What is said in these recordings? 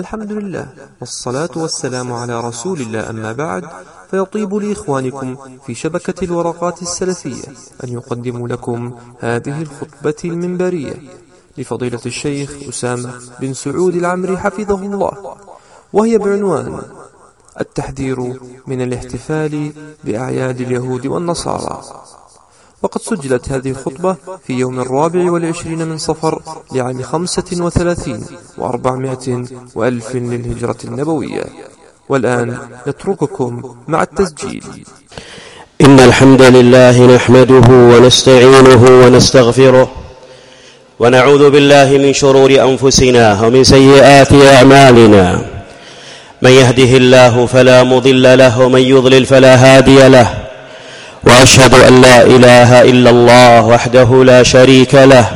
الحمد لله والصلاة والسلام على رسول الله أما بعد. فيطيب لإخوانكم في شبكة الورقات السلفية أن يقدموا لكم هذه الخطبة المنبرية. لفضيلة الشيخ أسامة بن سعود العمري حفظه الله. وهي بعنوان التحذير من الاحتفال بأعياد اليهود والنصارى. وقد سجلت هذه الخطبة في يوم الرابع والعشرين من صفر لعام خمسة وثلاثين وأربعمائة وألف للهجرة النبوية. والآن نترككم مع التسجيل. إن الحمد لله نحمده ونستعينه ونستغفره ونعوذ بالله من شرور أنفسنا ومن سيئات أعمالنا. من يهده الله فلا مضل له ومن يضلل فلا هادي له. وأشهد أن لا إله إلا الله وحده لا شريك له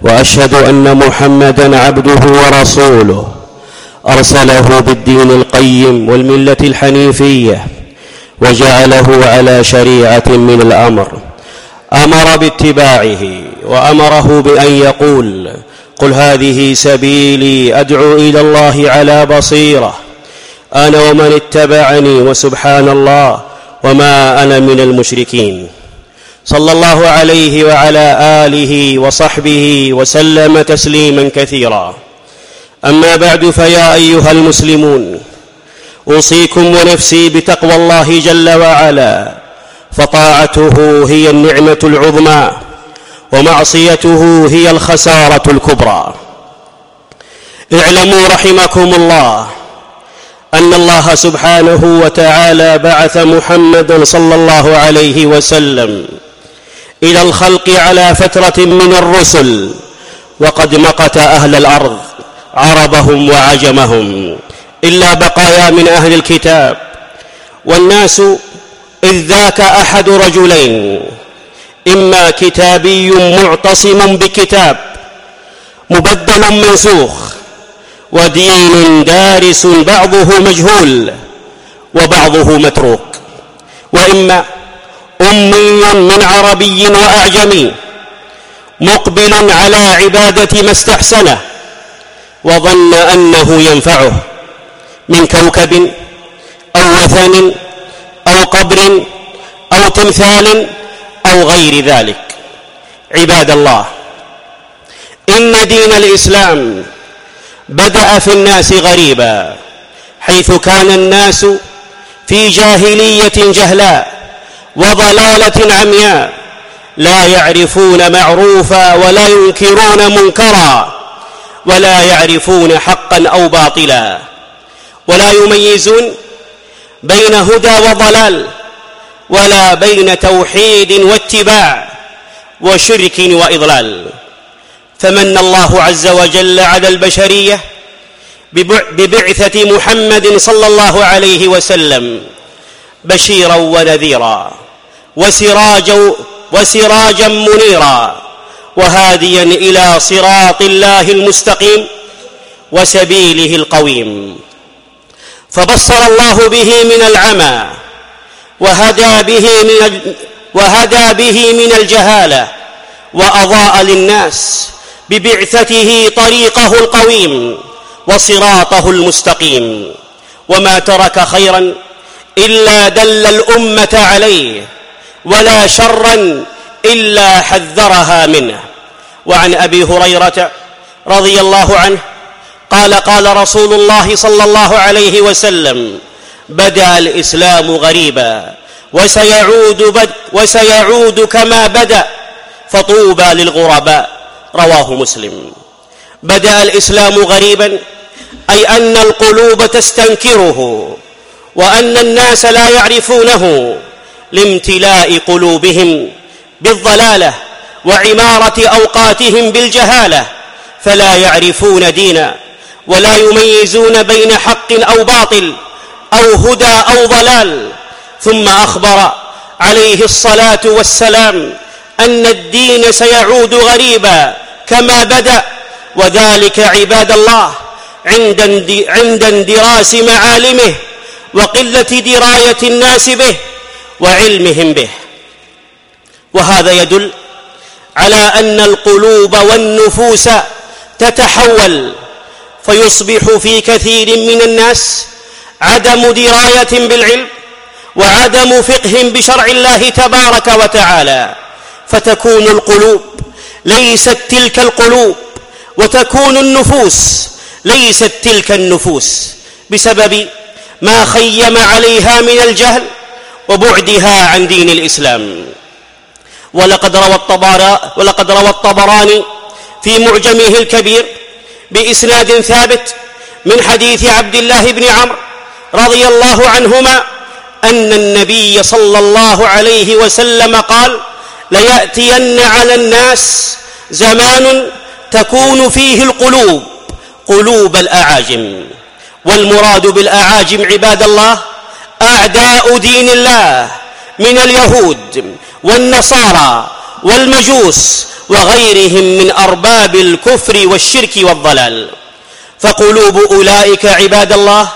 وأشهد أن محمدا عبده ورسوله. أرسله بالدين القيم والملة الحنيفية وجعله على شريعة من الأمر. أمر باتباعه وأمره بأن يقول قل هذه سبيلي أدعو إلى الله على بصيرة. أنا ومن اتبعني وسبحان الله وما أنا من المشركين. صلى الله عليه وعلى آله وصحبه وسلم تسليما كثيرا. أما بعد فيا أيها المسلمون أوصيكم ونفسي بتقوى الله جل وعلا. فطاعته هي النعمة العظمى ومعصيته هي الخسارة الكبرى. اعلموا رحمكم الله أن الله سبحانه وتعالى بعث محمدا صلى الله عليه وسلم إلى الخلق على فترة من الرسل وقد مقت أهل الأرض عربهم وعجمهم إلا بقايا من أهل الكتاب. والناس إذ ذاك أحد رجلين إما كتابي معتصم بكتاب مبدل منسوخ ودين دارس بعضه مجهول وبعضه متروك. وإما امي من عربي وأعجمي مقبل على عبادة ما استحسنه وظن أنه ينفعه من كوكب أو وثن أو قبر أو تمثال أو غير ذلك. عباد الله إن دين الإسلام بدأ في الناس غريبا حيث كان الناس في جاهلية جهلاء وضلالة عمياء لا يعرفون معروفا ولا ينكرون منكرا ولا يعرفون حقا أو باطلا ولا يميزون بين هدى وضلال ولا بين توحيد واتباع وشرك وإضلال. فمن الله عز وجل على البشرية ببعثة محمد صلى الله عليه وسلم بشيرا ونذيرا وسراجا وسراجا منيرا وهاديا إلى صراط الله المستقيم وسبيله القويم. فبصر الله به من العمى وهدى به من وهدى به من الجهالة وأضاء للناس ببعثته طريقه القويم وصراطه المستقيم. وما ترك خيرا إلا دل الأمة عليه ولا شرا إلا حذرها منه. وعن أبي هريرة رضي الله عنه قال قال رسول الله صلى الله عليه وسلم بدا الإسلام غريبا وسيعود, بد وسيعود كما بدا فطوبى للغرباء. رواه مسلم. بدا الإسلام غريبا أي أن القلوب تستنكره وأن الناس لا يعرفونه لامتلاء قلوبهم بالضلالة وعمارة أوقاتهم بالجهالة فلا يعرفون دينا ولا يميزون بين حق أو باطل أو هدى أو ضلال. ثم أخبر عليه الصلاة والسلام أن الدين سيعود غريبا كما بدأ. وذلك عباد الله عند عند اندراس معالمه وقلة دراية الناس به وعلمهم به. وهذا يدل على أن القلوب والنفوس تتحول فيصبح في كثير من الناس عدم دراية بالعلم وعدم فقه بشرع الله تبارك وتعالى. فتكون القلوب ليست تلك القلوب وتكون النفوس ليست تلك النفوس بسبب ما خيم عليها من الجهل وبعدها عن دين الإسلام. ولقد روى الطبراني ولقد روى الطبراني في معجمه الكبير بإسناد ثابت من حديث عبد الله بن عمرو رضي الله عنهما أن النبي صلى الله عليه وسلم قال ليأتين على الناس زمان تكون فيه القلوب قلوب الأعاجم. والمراد بالأعاجم عباد الله أعداء دين الله من اليهود والنصارى والمجوس وغيرهم من أرباب الكفر والشرك والضلال. فقلوب أولئك عباد الله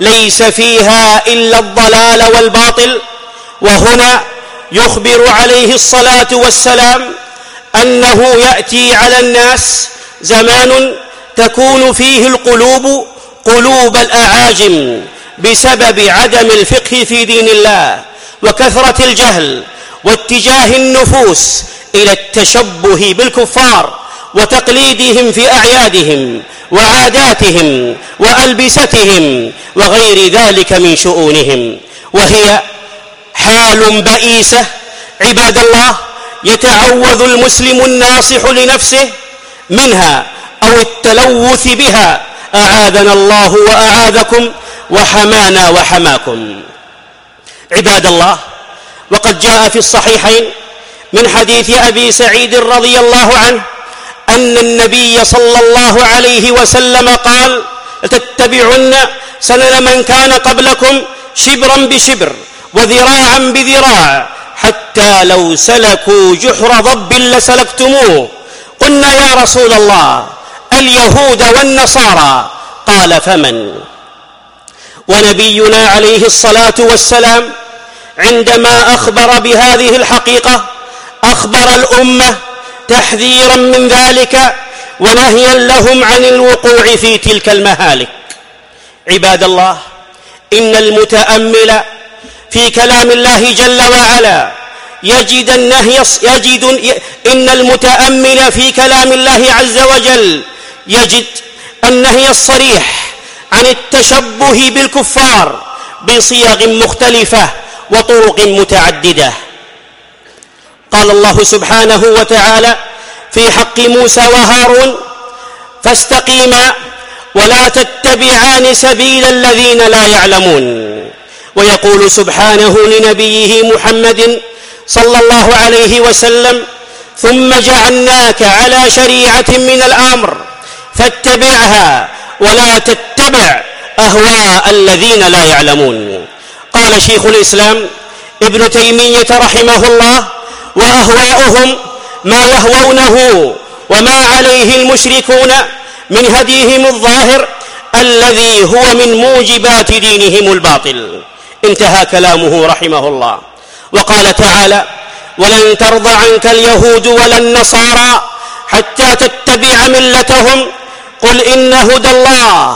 ليس فيها إلا الضلال والباطل وهنا يخبر عليه الصلاة والسلام أنه يأتي على الناس زمان تكون فيه القلوب قلوب الأعاجم بسبب عدم الفقه في دين الله وكثرة الجهل واتجاه النفوس إلى التشبه بالكفار وتقليدهم في أعيادهم وعاداتهم وألبستهم وغير ذلك من شؤونهم. وهي حال بئيسة. عباد الله يتعوذ المسلم الناصح لنفسه منها أو التلوث بها. أعاذنا الله وأعاذكم وحمانا وحماكم. عباد الله وقد جاء في الصحيحين من حديث أبي سعيد رضي الله عنه أن النبي صلى الله عليه وسلم قال لتتبعن سنن من كان قبلكم شبرا بشبر. وذراعا بذراع حتى لو سلكوا جحر ضب لسلكتموه. قلنا يا رسول الله اليهود والنصارى قال فمن؟ ونبينا عليه الصلاة والسلام عندما أخبر بهذه الحقيقة أخبر الأمة تحذيرا من ذلك ونهيا لهم عن الوقوع في تلك المهالك. عباد الله إن المتأمل في كلام الله جل وعلا. يجد النهي يجد إن المتأمل في كلام الله عز وجل يجد النهي الصريح عن التشبه بالكفار بصيغ مختلفة وطرق متعددة. قال الله سبحانه وتعالى في حق موسى وهارون فاستقيما ولا تتبعان سبيل الذين لا يعلمون. ويقول سبحانه لنبيه محمد صلى الله عليه وسلم ثم جعلناك على شريعة من الأمر فاتبعها ولا تتبع أهواء الذين لا يعلمون. قال شيخ الإسلام ابن تيمية رحمه الله وأهواؤهم ما يهوونه وما عليه المشركون من هديهم الظاهر الذي هو من موجبات دينهم الباطل. انتهى كلامه رحمه الله. وقال تعالى ولن ترضى عنك اليهود ولا النصارى حتى تتبع ملتهم. قل إن هدى الله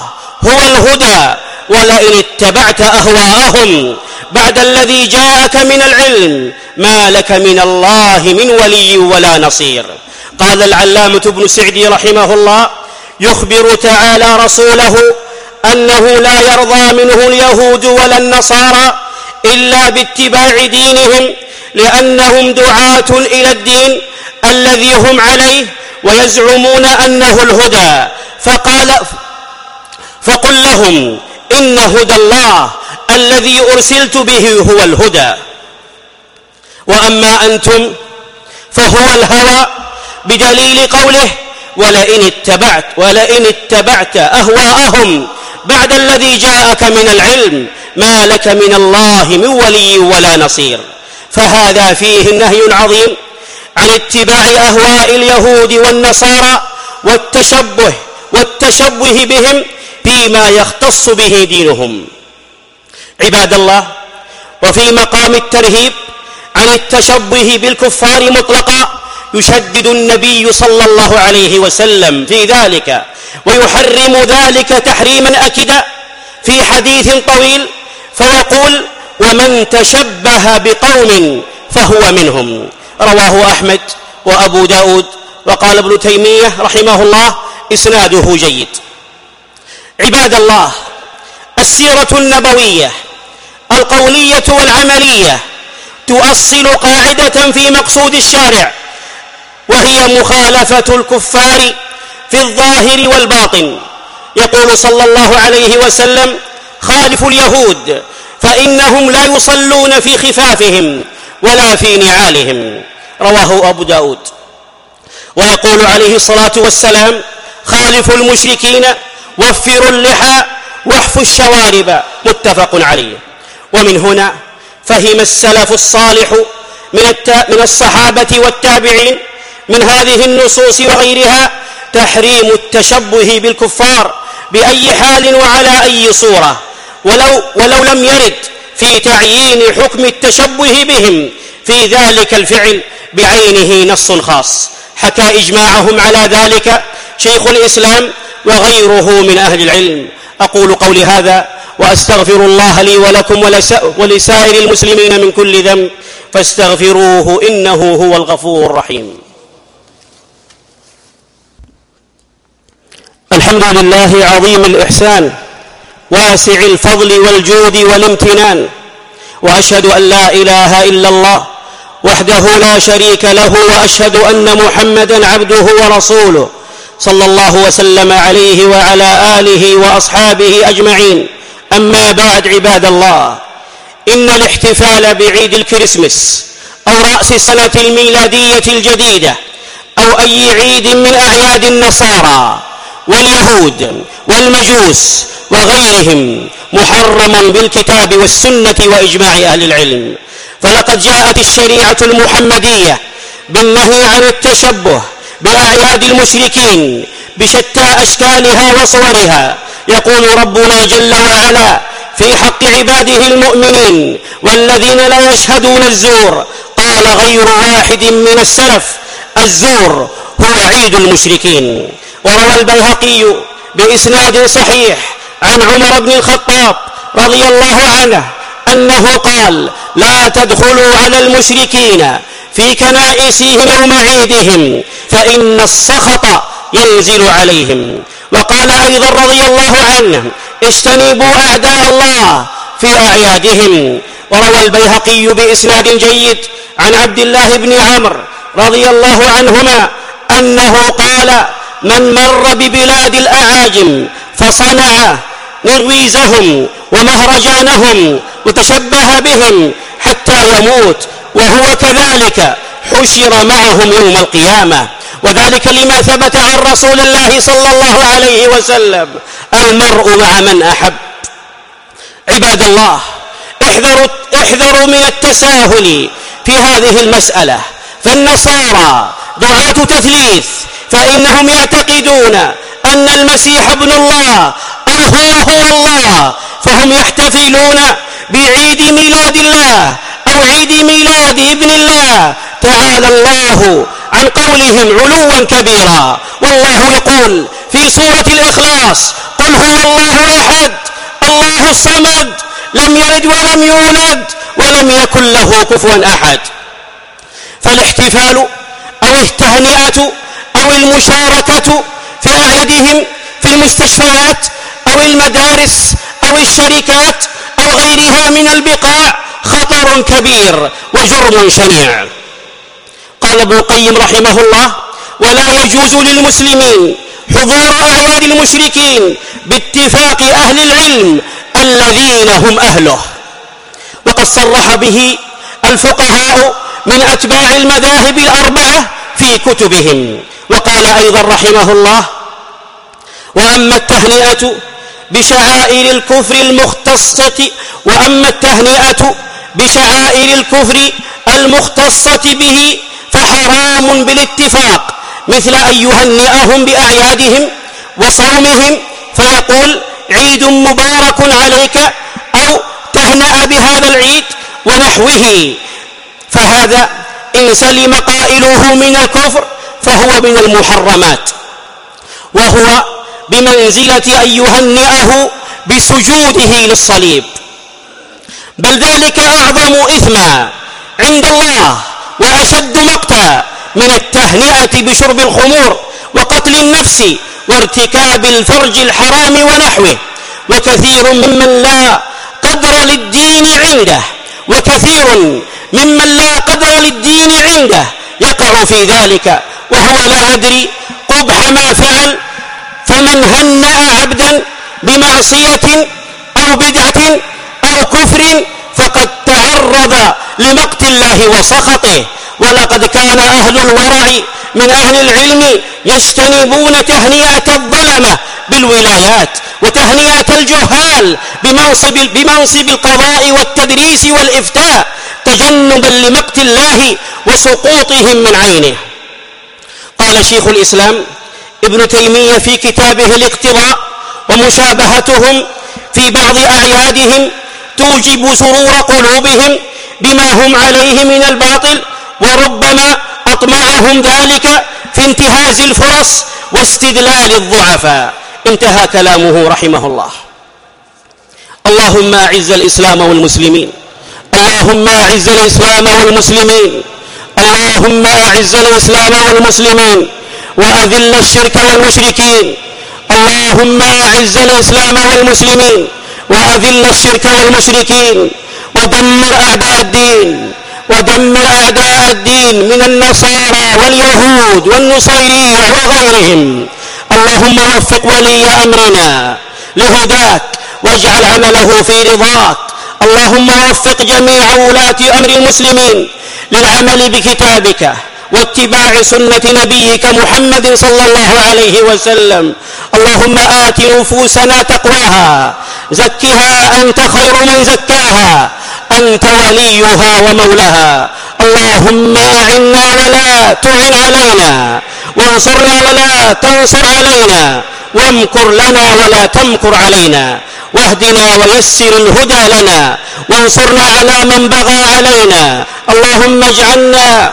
هو الهدى ولئن اتبعت أهواءهم بعد الذي جاءك من العلم ما لك من الله من ولي ولا نصير. قال العلامة ابن سعدي رحمه الله يخبر تعالى رسوله أنه لا يرضى منه اليهود ولا النصارى إلا باتباع دينهم لأنهم دعاة إلى الدين الذي هم عليه ويزعمون أنه الهدى. فقال فقل لهم إن هدى الله الذي أرسلت به هو الهدى. وأما أنتم فهو الهوى بدليل قوله ولئن اتبعت ولئن اتبعت أهواءهم بعد الذي جاءك من العلم ما لك من الله من ولي ولا نصير. فهذا فيه نهي عظيم عن اتباع أهواء اليهود والنصارى والتشبه والتشبه بهم فيما يختص به دينهم. عباد الله وفي مقام الترهيب عن التشبه بالكفار مطلقا يشدد النبي صلى الله عليه وسلم في ذلك ويحرم ذلك تحريما اكدا في حديث طويل فيقول ومن تشبه بقوم فهو منهم رواه أحمد وأبو داود وقال ابن تيمية رحمه الله إسناده جيد عباد الله السيرة النبوية القولية والعملية تؤصل قاعدة في مقصود الشارع وهي مخالفة الكفار في الظاهر والباطن. يقول صلى الله عليه وسلم خالفوا اليهود فإنهم لا يصلون في خفافهم ولا في نعالهم. رواه أبو داود. ويقول عليه الصلاة والسلام خالفوا المشركين وفروا اللحى واحفوا الشوارب. متفق عليه. ومن هنا فهم السلف الصالح من, من الصحابة والتابعين من هذه النصوص وغيرها تحريم التشبه بالكفار بأي حال وعلى أي صورة ولو, ولو لم يرد في تعيين حكم التشبه بهم في ذلك الفعل بعينه نص خاص. حكى إجماعهم على ذلك شيخ الإسلام وغيره من أهل العلم. أقول قولي هذا وأستغفر الله لي ولكم ولسائر المسلمين من كل ذنب فاستغفروه إنه هو الغفور الرحيم. الحمد لله عظيم الإحسان واسع الفضل والجود والامتنان وأشهد أن لا إله إلا الله وحده لا شريك له وأشهد أن محمدا عبده ورسوله صلى الله وسلم عليه وعلى آله وأصحابه أجمعين. أما بعد عباد الله إن الاحتفال بعيد الكريسماس أو رأس السنة الميلادية الجديدة أو أي عيد من أعياد النصارى واليهود والمجوس وغيرهم محرم بالكتاب والسنة وإجماع أهل العلم. فلقد جاءت الشريعة المحمدية بالنهي عن التشبه باعياد المشركين بشتى أشكالها وصورها. يقول ربنا جل وعلا في حق عباده المؤمنين والذين لا يشهدون الزور قال غير واحد من السلف الزور هو عيد المشركين. وروى البيهقي بإسناد صحيح عن عمر بن الخطاب رضي الله عنه أنه قال لا تدخلوا على المشركين في كنائسهم يوم عيدهم فإن السخط ينزل عليهم. وقال أيضا رضي الله عنه اجتنبوا أعداء الله في أعيادهم. وروى البيهقي بإسناد جيد عن عبد الله بن عمرو رضي الله عنهما أنه قال من مر ببلاد الأعاجم فصنع نرويزهم ومهرجانهم وتشبه بهم حتى يموت وهو كذلك حشر معهم يوم القيامة. وذلك لما ثبت عن رسول الله صلى الله عليه وسلم المرء مع من أحب. عباد الله احذروا احذروا من التساهل في هذه المسألة. فالنصارى دعاه تثليث فإنهم يعتقدون أن المسيح ابن الله أو هو هو الله. فهم يحتفلون بعيد ميلاد الله أو عيد ميلاد ابن الله. تعالى الله عن قولهم علوا كبيرا. والله يقول في سورة الإخلاص قل هو الله أحد الله الصمد لم يلد ولم يولد ولم يكن له كفوا أحد. فالاحتفال أو التهنئة أو المشاركة في اعيادهم في المستشفيات أو المدارس أو الشركات أو غيرها من البقاع خطر كبير وجرم شنيع. قال ابن القيم رحمه الله ولا يجوز للمسلمين حضور أعياد المشركين باتفاق أهل العلم الذين هم أهله وقد صرح به الفقهاء من أتباع المذاهب الأربعة في كتبهم. وقال أيضا رحمه الله وأما التهنئة بشعائر الكفر المختصة وأما التهنئة بشعائر الكفر المختصة به فحرام بالاتفاق مثل أن يهنئهم بأعيادهم وصومهم فيقول عيد مبارك عليك أو تهنأ بهذا العيد ونحوه. فهذا إن سلم قائله من الكفر فهو من المحرمات. وهو بمنزلة أن يهنئه بسجوده للصليب. بل ذلك أعظم إثما عند الله وأشد مقتا من التهنئة بشرب الخمور وقتل النفس وارتكاب الفرج الحرام ونحوه. وكثير ممن لا قدر للدين عنده. وكثير ممن لا قدر للدين عنده. يقع في ذلك وهو لا يدري قبح ما فعل فمن هنأ عبدا بمعصية أو بدعة أو كفر فقد تعرض لمقت الله وسخطه. ولقد كان أهل الورع من أهل العلم يجتنبون تهنئة الظلمة بالولايات وتهنئة الجهال بمنصب, بمنصب القضاء والتدريس والإفتاء تجنبا لمقت الله وسقوطهم من عينه. قال شيخ الإسلام ابن تيمية في كتابه الاقتضاء ومشابهتهم في بعض أعيادهم توجب سرور قلوبهم بما هم عليه من الباطل وربما أطمعهم ذلك في انتهاز الفرص واستدلال الضعفاء. انتهى كلامه رحمه الله. اللهم أعز الإسلام والمسلمين. اللهم أعز الإسلام والمسلمين. اللهم أعز الإسلام والمسلمين وأذل الشرك والمشركين. اللهم أعز الإسلام والمسلمين وأذل الشرك والمشركين. ودمر أعداء الدين ودمر أعداء الدين من النصارى واليهود والنصيرية وغيرهم. اللهم وفق ولي أمرنا لهداك واجعل عمله في رضاك. اللهم وفق جميع ولاة أمر المسلمين للعمل بكتابك واتباع سنة نبيك محمد صلى الله عليه وسلم. اللهم آت نفوسنا تقواها زكها أنت خير من زكاها أنت وليها ومولاها. اللهم أعنا ولا تعن علينا وانصرنا ولا تنصر علينا وامكر لنا ولا تمكر علينا. واهدنا ويسر الهدى لنا وانصرنا على من بغى علينا. اللهم اجعلنا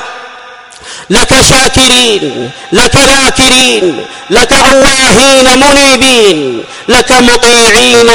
لك شاكرين لك ذاكرين لك أواهين منيبين لك مطيعين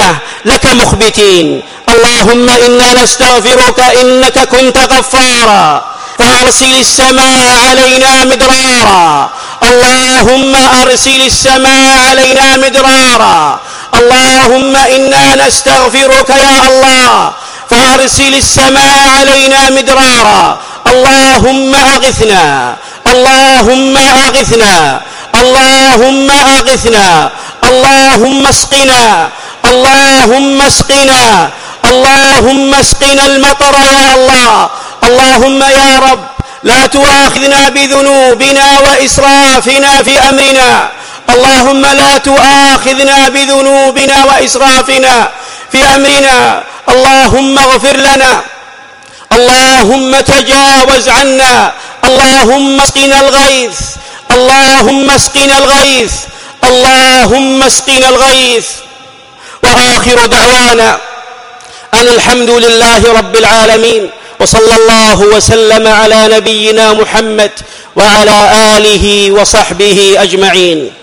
لك مخبتين. اللهم إنا نستغفرك إنك كنت غفارا. فأرسل السماء علينا مدرارا. اللهم أرسل السماء علينا مدرارا. اللهم إنا نستغفرك يا الله فأرسل السماء علينا مدرارا. اللهم أغثنا اللهم أغثنا اللهم أغثنا اللهم اسقنا اللهم اسقنا اللهم اسقنا المطر يا الله. اللهم يا رب لا تؤاخذنا بذنوبنا وإسرافنا في أمرنا. اللهم لا تؤاخذنا بذنوبنا وإسرافنا في أمرنا. اللهم اغفر لنا. اللهم تجاوز عنا. اللهم اسقنا الغيث. اللهم اسقنا الغيث. اللهم اسقنا الغيث. وآخر دعوانا أن الحمد لله رب العالمين. وصلى الله وسلم على نبينا محمد وعلى آله وصحبه أجمعين.